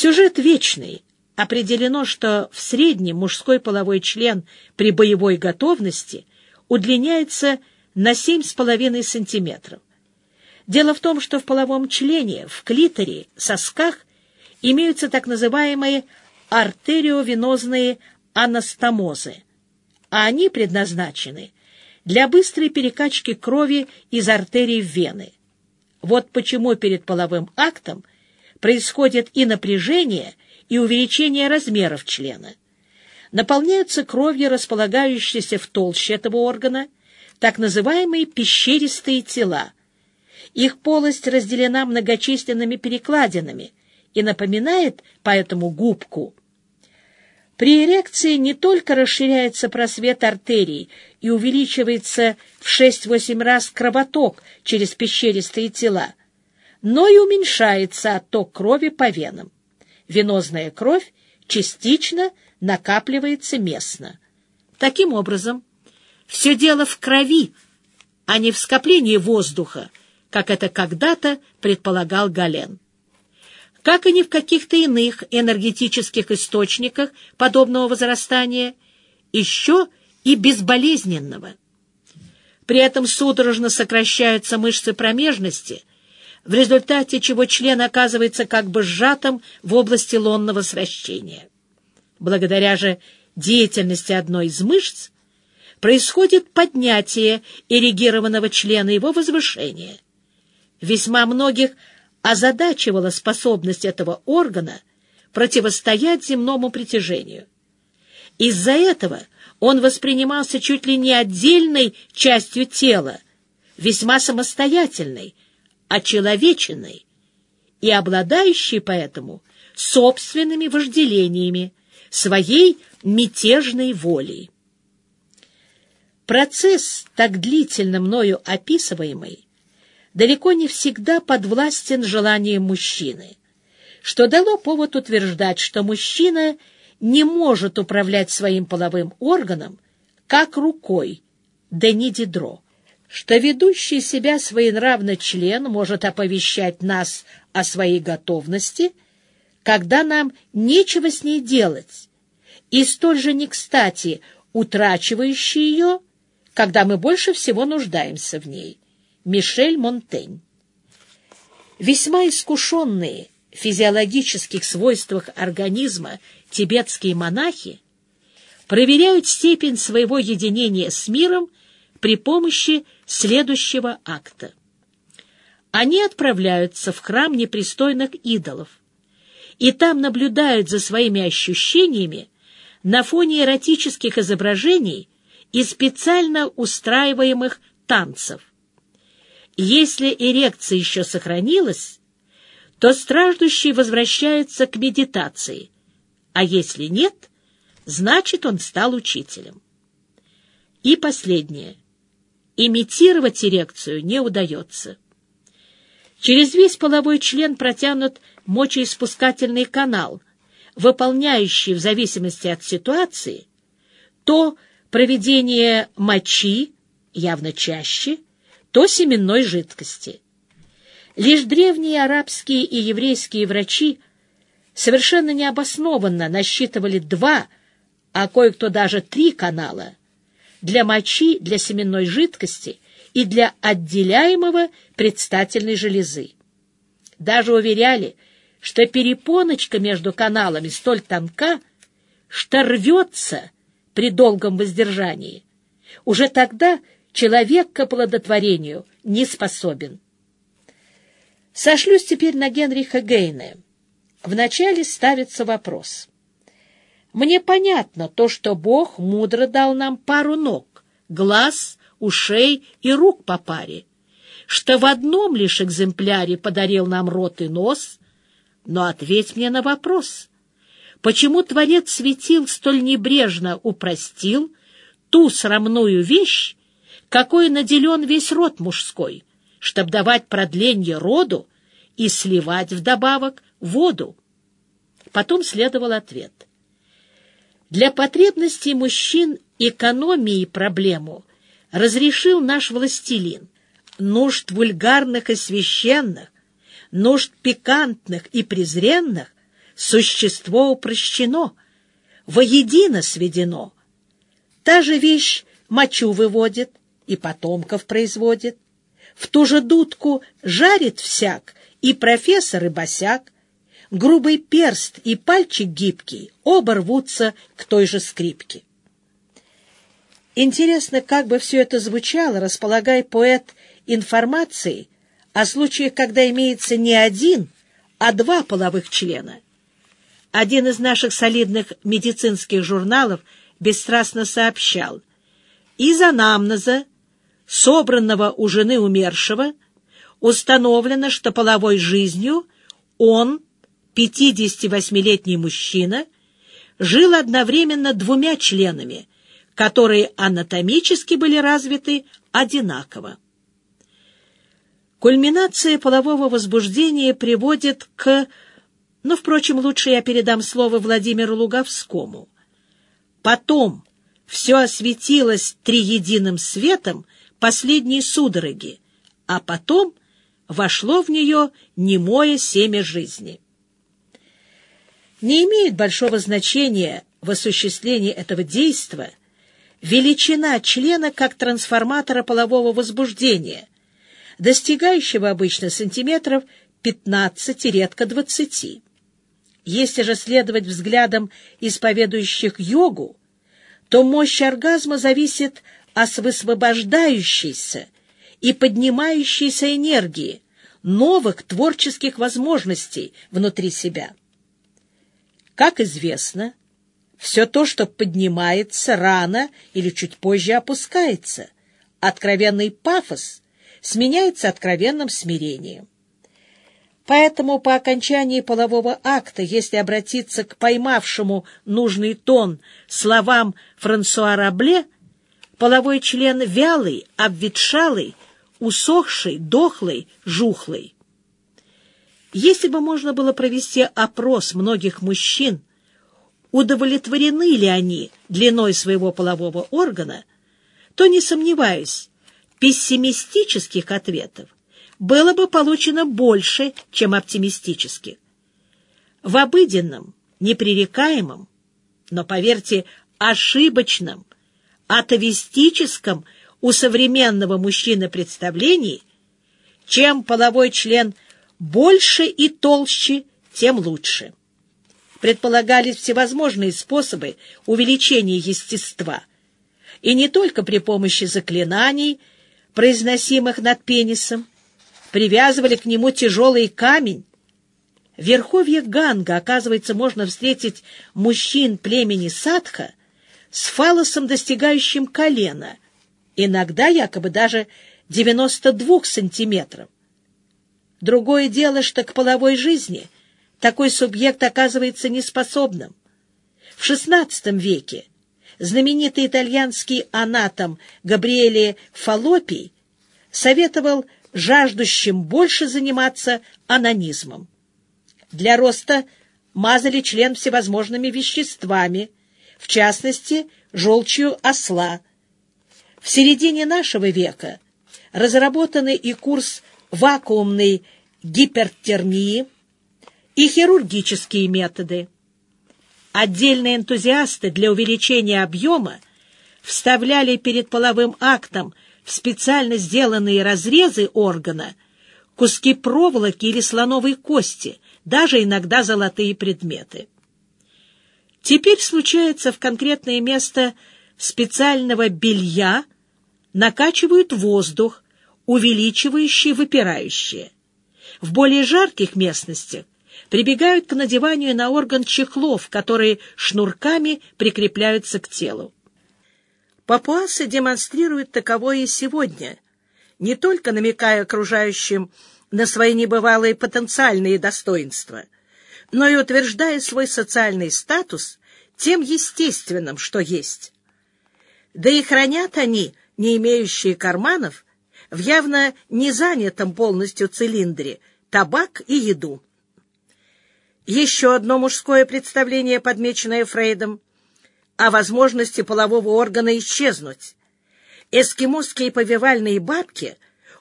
Сюжет вечный. Определено, что в среднем мужской половой член при боевой готовности удлиняется на 7,5 сантиметров. Дело в том, что в половом члене, в клиторе, сосках имеются так называемые артериовенозные анастомозы, а они предназначены для быстрой перекачки крови из артерий в вены. Вот почему перед половым актом происходит и напряжение, и увеличение размеров члена. Наполняются кровью располагающиеся в толще этого органа так называемые пещеристые тела. Их полость разделена многочисленными перекладинами и напоминает поэтому губку. При эрекции не только расширяется просвет артерий и увеличивается в 6-8 раз кровоток через пещеристые тела, но и уменьшается отток крови по венам. Венозная кровь частично накапливается местно. Таким образом, все дело в крови, а не в скоплении воздуха, как это когда-то предполагал Гален. Как и ни в каких-то иных энергетических источниках подобного возрастания, еще и безболезненного. При этом судорожно сокращаются мышцы промежности, в результате чего член оказывается как бы сжатым в области лонного сращения. Благодаря же деятельности одной из мышц происходит поднятие эрегированного члена, его возвышение. Весьма многих озадачивала способность этого органа противостоять земному притяжению. Из-за этого он воспринимался чуть ли не отдельной частью тела, весьма самостоятельной, очеловеченной и обладающей поэтому собственными вожделениями, своей мятежной волей. Процесс, так длительно мною описываемый, далеко не всегда подвластен желаниям мужчины, что дало повод утверждать, что мужчина не может управлять своим половым органом как рукой, да не дидро что ведущий себя своенравно член может оповещать нас о своей готовности, когда нам нечего с ней делать, и столь же не кстати утрачивающий ее, когда мы больше всего нуждаемся в ней. Мишель Монтень. Весьма искушенные в физиологических свойствах организма тибетские монахи проверяют степень своего единения с миром при помощи следующего акта. Они отправляются в храм непристойных идолов, и там наблюдают за своими ощущениями на фоне эротических изображений и специально устраиваемых танцев. Если эрекция еще сохранилась, то страждущий возвращается к медитации, а если нет, значит, он стал учителем. И последнее — имитировать эрекцию не удается. Через весь половой член протянут мочеиспускательный канал, выполняющий в зависимости от ситуации то проведение мочи, явно чаще, то семенной жидкости. Лишь древние арабские и еврейские врачи совершенно необоснованно насчитывали два, а кое-кто даже три канала для мочи, для семенной жидкости и для отделяемого предстательной железы. Даже уверяли, что перепоночка между каналами столь тонка, что рвется при долгом воздержании. Уже тогда человек к оплодотворению не способен. Сошлюсь теперь на Генриха Гейне. Вначале ставится вопрос — мне понятно то, что Бог мудро дал нам пару ног, глаз, ушей и рук по паре, что в одном лишь экземпляре подарил нам рот и нос, но ответь мне на вопрос, почему Творец светил столь небрежно упростил ту срамную вещь, какой наделен весь род мужской, чтобы давать продление роду и сливать вдобавок воду? Потом следовал ответ — для потребностей мужчин экономии проблему разрешил наш властелин. Нужд вульгарных и священных, нужд пикантных и презренных существо упрощено, воедино сведено. Та же вещь мочу выводит и потомков производит. В ту же дудку жарит всяк и профессор, и босяк. Грубый перст и пальчик гибкий оба рвутся к той же скрипке. Интересно, как бы все это звучало, располагая поэт информацией о случаях, когда имеется не один, а два половых члена. Один из наших солидных медицинских журналов бесстрастно сообщал, из анамнеза, собранного у жены умершего, установлено, что половой жизнью он, 58-летний мужчина, жил одновременно двумя членами, которые анатомически были развиты одинаково. Кульминация полового возбуждения приводит к... Но, впрочем, лучше я передам слово Владимиру Луговскому. Потом все осветилось триединым светом последней судороги, а потом вошло в нее немое семя жизни. Не имеет большого значения в осуществлении этого действа величина члена как трансформатора полового возбуждения – достигающего обычно сантиметров 15, редко 20. Если же следовать взглядам исповедующих йогу, то мощь оргазма зависит от высвобождающейся и поднимающейся энергии, новых творческих возможностей внутри себя. Как известно, все то, что поднимается, рано или чуть позже опускается. Откровенный пафос сменяется откровенным смирением. Поэтому по окончании полового акта, если обратиться к поймавшему нужный тон словам Франсуа Рабле, половой член вялый, обветшалый, усохший, дохлый, жухлый. Если бы можно было провести опрос многих мужчин, удовлетворены ли они длиной своего полового органа, то, не сомневаюсь, пессимистических ответов было бы получено больше, чем оптимистических. В обыденном, непререкаемом, но, поверьте, ошибочном, атовистическом у современного мужчины представлении, чем половой член больше и толще, тем лучше. Предполагались всевозможные способы увеличения естества, и не только при помощи заклинаний, произносимых над пенисом, привязывали к нему тяжелый камень. В верховье Ганга, оказывается, можно встретить мужчин племени Садха с фалосом, достигающим колена, иногда якобы даже 92 сантиметров. Другое дело, что к половой жизни такой субъект оказывается неспособным. В XVI веке знаменитый итальянский анатом Габриэле Фаллопий советовал жаждущим больше заниматься анонизмом. Для роста мазали член всевозможными веществами, в частности, желчью осла. В середине нашего века разработаны и курс вакуумной гипертермии, и хирургические методы. Отдельные энтузиасты для увеличения объема вставляли перед половым актом в специально сделанные разрезы органа куски проволоки или слоновой кости, даже иногда золотые предметы. Теперь случается в конкретное место специального белья накачивают воздух, увеличивающий выпирающее. В более жарких местностях прибегают к надеванию на орган чехлов, которые шнурками прикрепляются к телу. Папуасы демонстрируют таковое и сегодня, не только намекая окружающим на свои небывалые потенциальные достоинства, но и утверждая свой социальный статус тем естественным, что есть. Да и хранят они, не имеющие карманов, в явно не занятом полностью цилиндре, табак и еду. Еще одно мужское представление, подмеченное Фрейдом, о возможности полового органа исчезнуть. Эскимосские повивальные бабки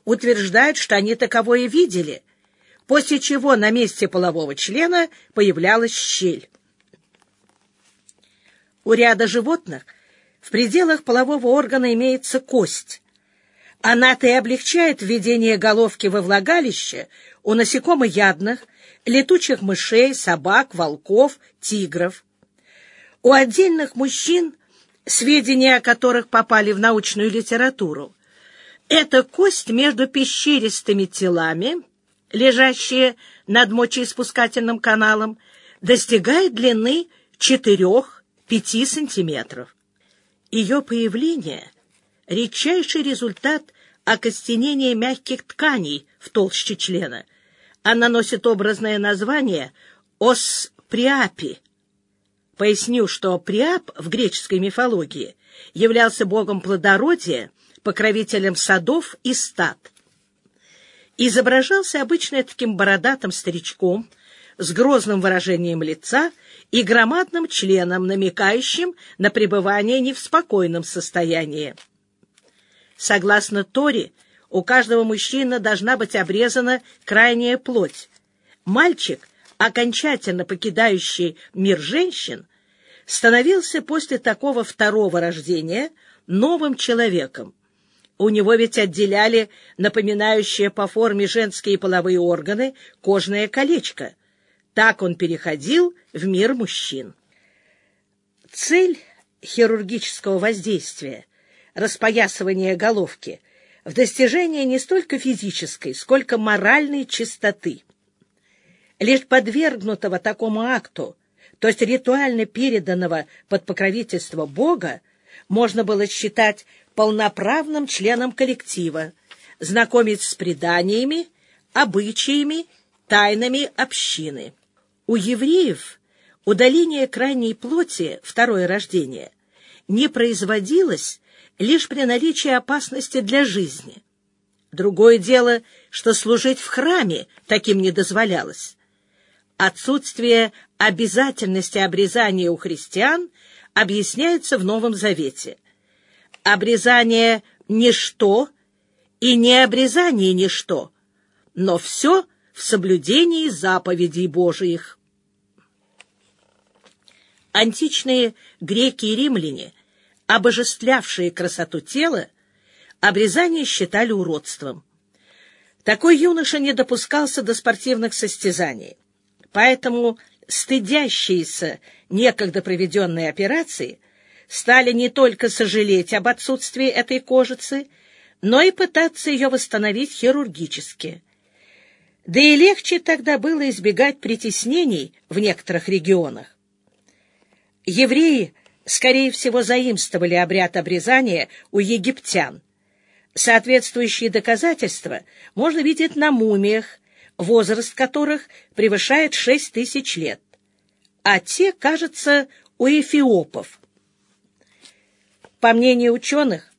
утверждают, что они таковое видели, после чего на месте полового члена появлялась щель. У ряда животных в пределах полового органа имеется кость. Она-то и облегчает введение головки во влагалище у насекомоядных, летучих мышей, собак, волков, тигров. У отдельных мужчин, сведения о которых попали в научную литературу, эта кость между пещеристыми телами, лежащие над мочеиспускательным каналом, достигает длины 4-5 сантиметров. Ее появление — редчайший результат окостенения мягких тканей в толще члена. Она носит образное название «ос приапи». Поясню, что Приап в греческой мифологии являлся богом плодородия, покровителем садов и стад. Изображался обычно таким бородатым старичком с грозным выражением лица и громадным членом, намекающим на пребывание не в спокойном состоянии. Согласно Торе, у каждого мужчины должна быть обрезана крайняя плоть. Мальчик — окончательно покидающий мир женщин, становился после такого второго рождения новым человеком. У него ведь отделяли напоминающие по форме женские половые органы кожное колечко. Так он переходил в мир мужчин. Цель хирургического воздействия, распоясывания головки, в достижении не столько физической, сколько моральной чистоты лишь подвергнутого такому акту, то есть ритуально переданного под покровительство Бога, можно было считать полноправным членом коллектива, знакомить с преданиями, обычаями, тайнами общины. У евреев удаление крайней плоти, второе рождение, не производилось лишь при наличии опасности для жизни. Другое дело, что служить в храме таким не дозволялось. Отсутствие обязательности обрезания у христиан объясняется в Новом Завете. Обрезание — ничто, и не обрезание — ничто, но все в соблюдении заповедей Божиих. Античные греки и римляне, обожествлявшие красоту тела, обрезание считали уродством. Такой юноша не допускался до спортивных состязаний. Поэтому стыдящиеся некогда проведенной операции стали не только сожалеть об отсутствии этой кожицы, но и пытаться ее восстановить хирургически. Да и легче тогда было избегать притеснений в некоторых регионах. Евреи, скорее всего, заимствовали обряд обрезания у египтян. Соответствующие доказательства можно видеть на мумиях, возраст которых превышает шесть тысяч лет, а те, кажется, у эфиопов. По мнению ученых,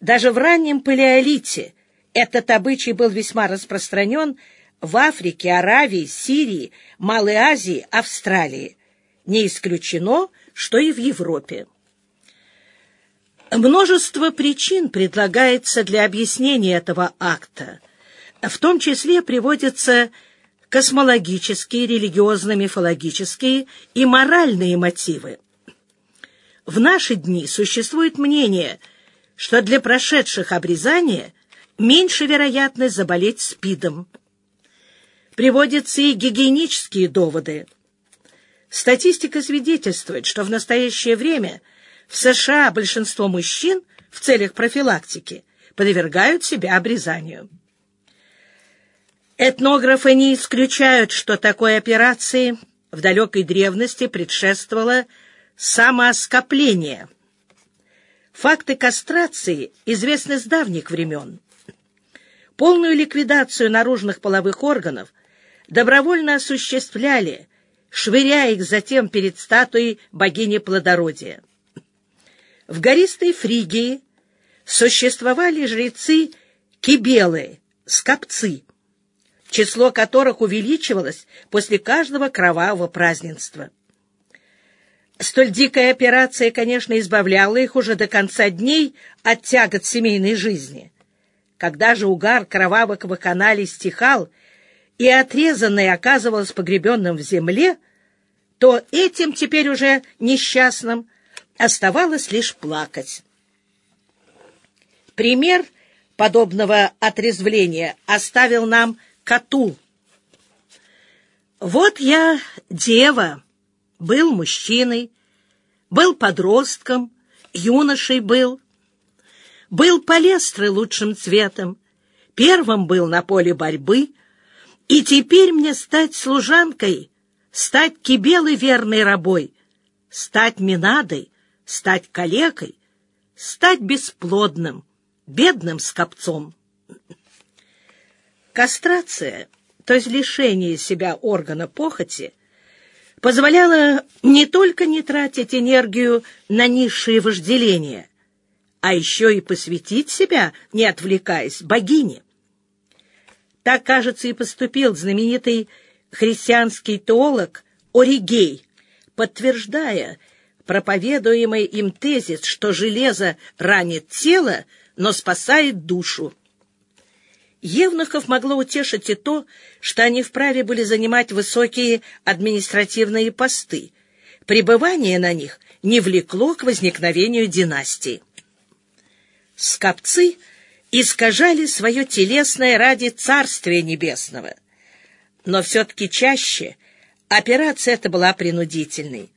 даже в раннем палеолите этот обычай был весьма распространен в Африке, Аравии, Сирии, Малой Азии, Австралии. Не исключено, что и в Европе. Множество причин предлагается для объяснения этого акта, в том числе приводятся космологические, религиозно-мифологические и моральные мотивы. В наши дни существует мнение, что для прошедших обрезания меньше вероятность заболеть СПИДом. Приводятся и гигиенические доводы. Статистика свидетельствует, что в настоящее время в США большинство мужчин в целях профилактики подвергают себя обрезанию. Этнографы не исключают, что такой операции в далекой древности предшествовало самооскопление. Факты кастрации известны с давних времен. Полную ликвидацию наружных половых органов добровольно осуществляли, швыряя их затем перед статуей богини плодородия. В гористой Фригии существовали жрецы кибелы, скопцы, число которых увеличивалось после каждого кровавого празднества. Столь дикая операция, конечно, избавляла их уже до конца дней от тягот семейной жизни. Когда же угар кровавых вакханалий стихал, и отрезанный оказывался погребенным в земле, то этим теперь уже несчастным оставалось лишь плакать. Пример подобного отрезвления оставил нам Катул. Вот я дева, был мужчиной, был подростком, юношей был, был палестры лучшим цветом, первым был на поле борьбы, и теперь мне стать служанкой, стать кибелой верной рабой, стать минадой, стать калекой, стать бесплодным, бедным скопцом. Кастрация, то есть лишение себя органа похоти, позволяла не только не тратить энергию на низшие вожделения, а еще и посвятить себя, не отвлекаясь, богине. Так, кажется, и поступил знаменитый христианский теолог Оригей, подтверждая проповедуемый им тезис, что железо ранит тело, но спасает душу. Евнухов могло утешить и то, что они вправе были занимать высокие административные посты. Пребывание на них не влекло к возникновению династии. Скопцы искажали свое телесное ради Царствия Небесного. Но все-таки чаще операция эта была принудительной.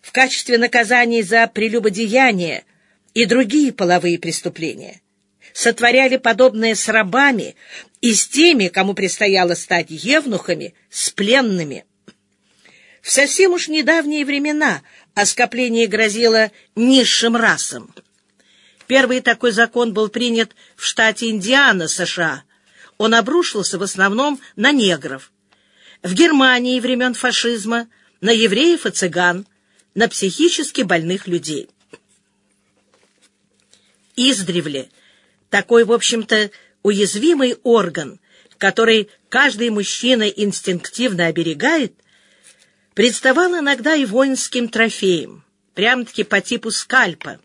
В качестве наказаний за прелюбодеяние и другие половые преступления сотворяли подобное с рабами и с теми, кому предстояло стать евнухами, с пленными. В совсем уж недавние времена оскопление грозило низшим расам. Первый такой закон был принят в штате Индиана, США. Он обрушился в основном на негров. В Германии времен фашизма на евреев и цыган, на психически больных людей. Издревле такой, в общем-то, уязвимый орган, который каждый мужчина инстинктивно оберегает, представал иногда и воинским трофеем, прям-таки по типу скальпа.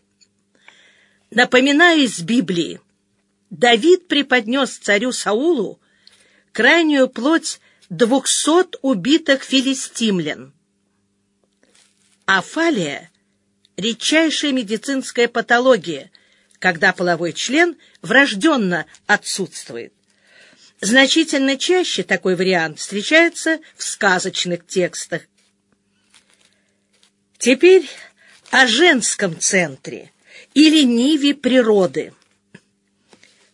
Напоминая из Библии, Давид преподнес царю Саулу крайнюю плоть двухсот убитых филистимлян. Афалия — редчайшая медицинская патология, когда половой член врожденно отсутствует. Значительно чаще такой вариант встречается в сказочных текстах. Теперь о женском центре или ниве природы.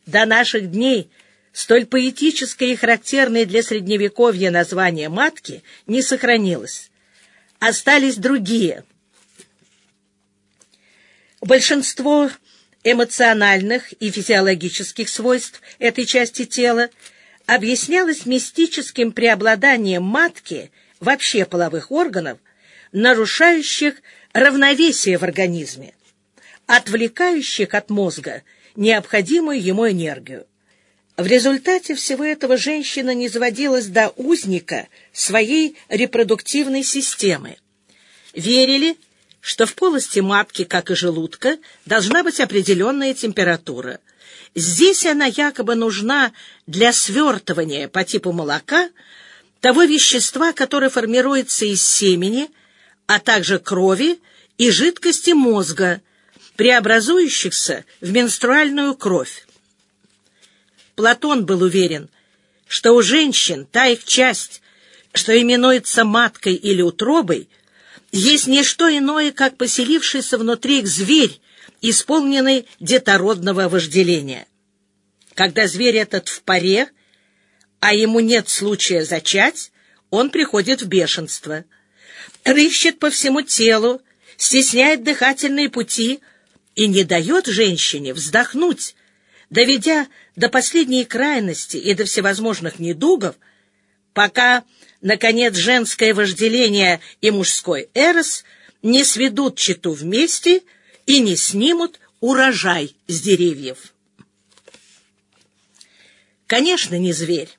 До наших дней столь поэтическое и характерное для Средневековья название матки не сохранилось. Остались другие. Большинство эмоциональных и физиологических свойств этой части тела объяснялось мистическим преобладанием матки, вообще половых органов, нарушающих равновесие в организме, отвлекающих от мозга необходимую ему энергию. В результате всего этого женщина не заводилась до узника своей репродуктивной системы. Верили, что в полости матки, как и желудка, должна быть определенная температура. Здесь она якобы нужна для свертывания по типу молока того вещества, которое формируется из семени, а также крови и жидкости мозга, преобразующихся в менструальную кровь. Платон был уверен, что у женщин та их часть, что именуется маткой или утробой, есть не что иное, как поселившийся внутри их зверь, исполненный детородного вожделения. Когда зверь этот в паре, а ему нет случая зачать, он приходит в бешенство. Рыщет по всему телу, стесняет дыхательные пути и не дает женщине вздохнуть, доведя до последней крайности и до всевозможных недугов, пока наконец, женское вожделение и мужской эрос не сведут читу вместе и не снимут урожай с деревьев. Конечно, не зверь.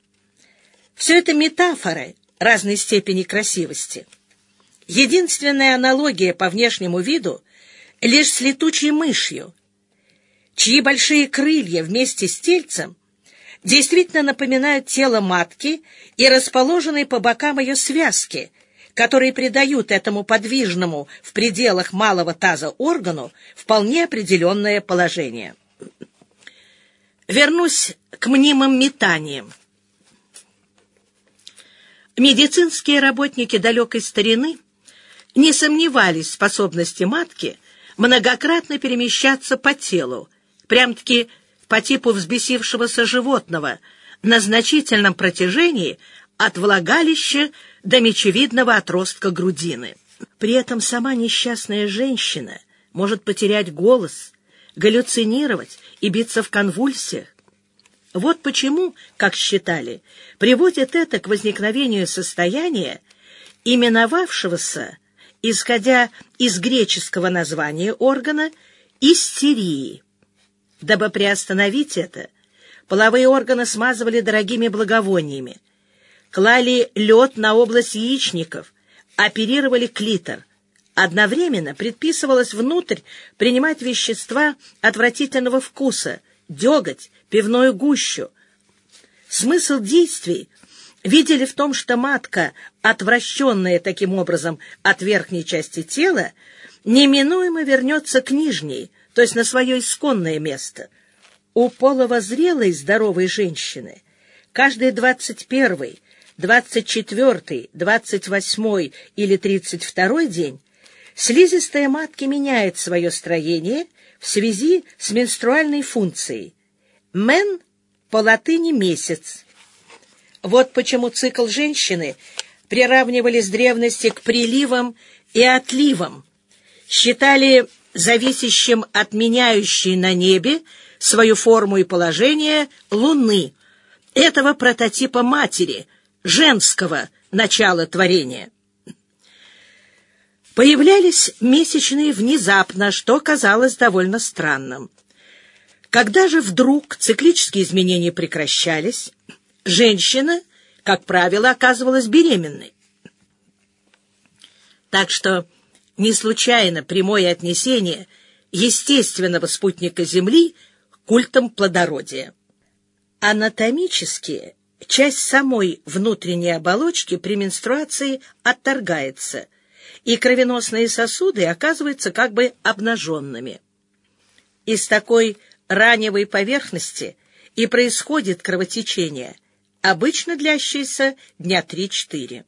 Все это метафоры разной степени красивости. Единственная аналогия по внешнему виду лишь с летучей мышью, чьи большие крылья вместе с тельцем действительно напоминают тело матки и расположенные по бокам ее связки, которые придают этому подвижному в пределах малого таза органу вполне определенное положение. Вернусь к мнимым метаниям. Медицинские работники далекой старины не сомневались в способности матки многократно перемещаться по телу, прям-таки по типу взбесившегося животного, на значительном протяжении от влагалища до мечевидного отростка грудины. При этом сама несчастная женщина может потерять голос, галлюцинировать и биться в конвульсиях. Вот почему, как считали, приводит это к возникновению состояния, именовавшегося, исходя из греческого названия органа, истерии. Дабы приостановить это, половые органы смазывали дорогими благовониями, клали лед на область яичников, оперировали клитор. Одновременно предписывалось внутрь принимать вещества отвратительного вкуса, деготь, пивную гущу. Смысл действий видели в том, что матка, отвращенная таким образом от верхней части тела, неминуемо вернется к нижней, то есть на свое исконное место. У половозрелой здоровой женщины каждый двадцать первый, двадцать четвертый, двадцать восьмой или тридцать второй день слизистая матки меняет свое строение в связи с менструальной функцией. Мен по латыни «месяц». Вот почему цикл женщины приравнивали с древности к приливам и отливам, считали зависящим от меняющей на небе свою форму и положение Луны, этого прототипа матери, женского начала творения. Появлялись месячные внезапно, что казалось довольно странным. Когда же вдруг циклические изменения прекращались, женщина, как правило, оказывалась беременной. Так что не случайно прямое отнесение естественного спутника Земли к культам плодородия. Анатомически часть самой внутренней оболочки при менструации отторгается, и кровеносные сосуды оказываются как бы обнаженными. Из такой раневой поверхности и происходит кровотечение, обычно длящееся дня 3-4.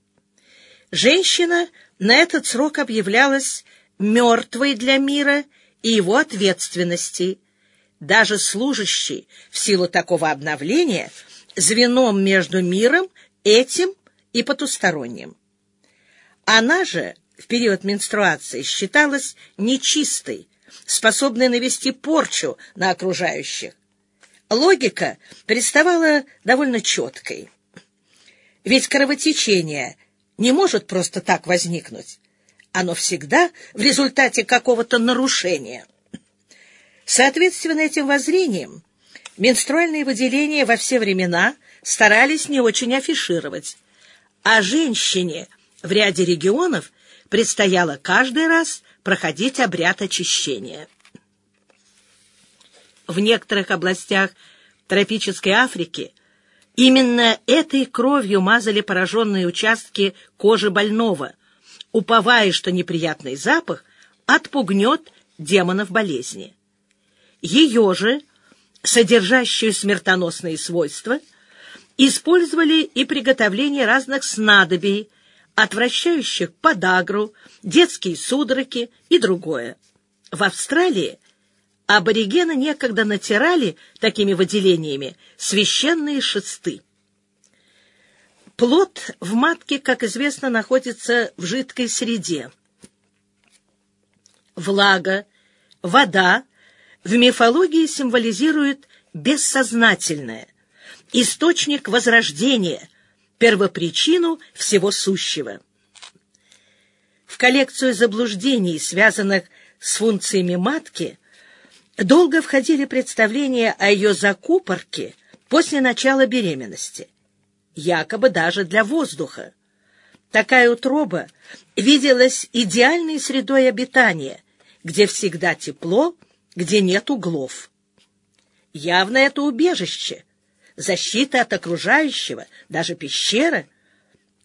Женщина на этот срок объявлялась мертвой для мира и его ответственности. Даже служащий в силу такого обновления звеном между миром этим и потусторонним. Она же в период менструации считалась нечистой, способной навести порчу на окружающих. Логика представала довольно четкой. Ведь кровотечение не может просто так возникнуть. Оно всегда в результате какого-то нарушения. Соответственно этим воззрениям, менструальные выделения во все времена старались не очень афишировать, а женщине в ряде регионов предстояло каждый раз проходить обряд очищения. В некоторых областях тропической Африки именно этой кровью мазали пораженные участки кожи больного, уповая, что неприятный запах отпугнет демонов болезни. Ее же, содержащую смертоносные свойства, использовали и приготовление разных снадобий, отвращающих подагру, детские судороги и другое. В Австралии аборигены некогда натирали такими выделениями священные шесты. Плод в матке, как известно, находится в жидкой среде. Влага, вода в мифологии символизируют бессознательное, источник возрождения – первопричину всего сущего. В коллекцию заблуждений, связанных с функциями матки, долго входили представления о ее закупорке после начала беременности, якобы даже для воздуха. Такая утроба виделась идеальной средой обитания, где всегда тепло, где нет углов. Явно это убежище, защита от окружающего, даже пещера.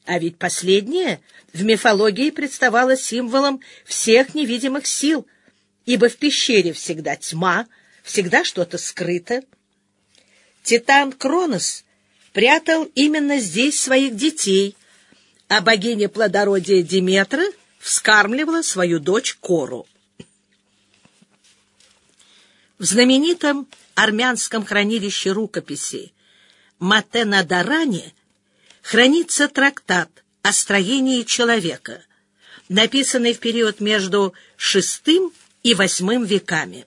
А ведь последнее в мифологии представало символом всех невидимых сил, ибо в пещере всегда тьма, всегда что-то скрыто. Титан Кронос прятал именно здесь своих детей, а богиня плодородия Диметра вскармливала свою дочь Кору. В знаменитом армянском хранилище рукописи Матенадаране хранится трактат о строении человека, написанный в период между VI и VIII веками.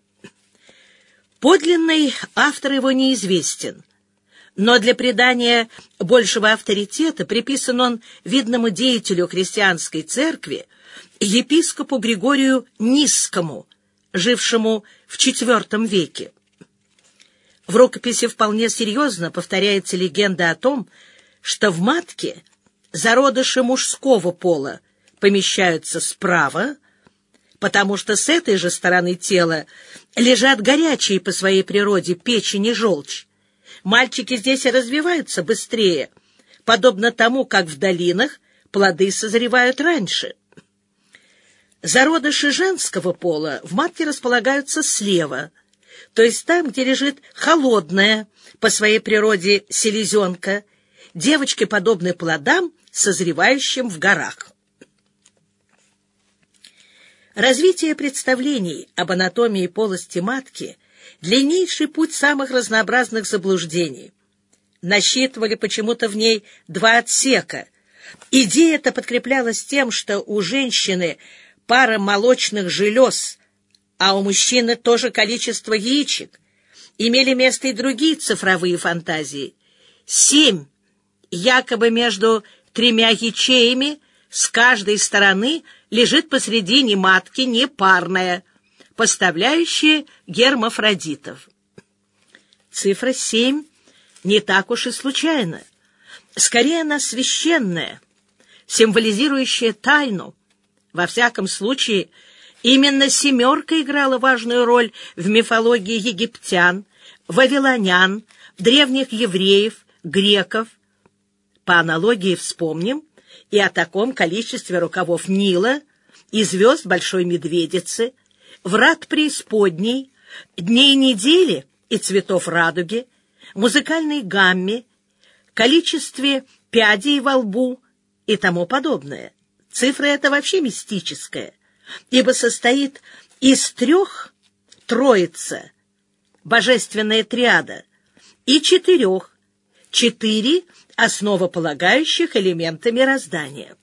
Подлинный автор его неизвестен, но для придания большего авторитета приписан он видному деятелю христианской церкви, епископу Григорию Низскому, жившему в IV веке. В рукописи вполне серьезно повторяется легенда о том, что в матке зародыши мужского пола помещаются справа, потому что с этой же стороны тела лежат горячие по своей природе печень и желчь. Мальчики здесь и развиваются быстрее, подобно тому, как в долинах плоды созревают раньше. Зародыши женского пола в матке располагаются слева, то есть там, где лежит холодная по своей природе селезенка, девочки подобны плодам, созревающим в горах. Развитие представлений об анатомии полости матки – длиннейший путь самых разнообразных заблуждений. Насчитывали почему-то в ней два отсека. Идея эта подкреплялась тем, что у женщины – пара молочных желез, а у мужчины тоже количество яичек. Имели место и другие цифровые фантазии. Семь, якобы между тремя ячеями, с каждой стороны лежит посредине матки непарная, поставляющая гермафродитов. Цифра семь не так уж и случайна. Скорее она священная, символизирующая тайну, во всяком случае, именно «семерка» играла важную роль в мифологии египтян, вавилонян, древних евреев, греков. По аналогии вспомним и о таком количестве рукавов Нила и звезд Большой Медведицы, врат преисподней, дней недели и цветов радуги, музыкальной гамме, количестве пядей во лбу и тому подобное. Цифра эта вообще мистическая, ибо состоит из трех троица, божественная триада, и четырех, четыре основополагающих элемента мироздания.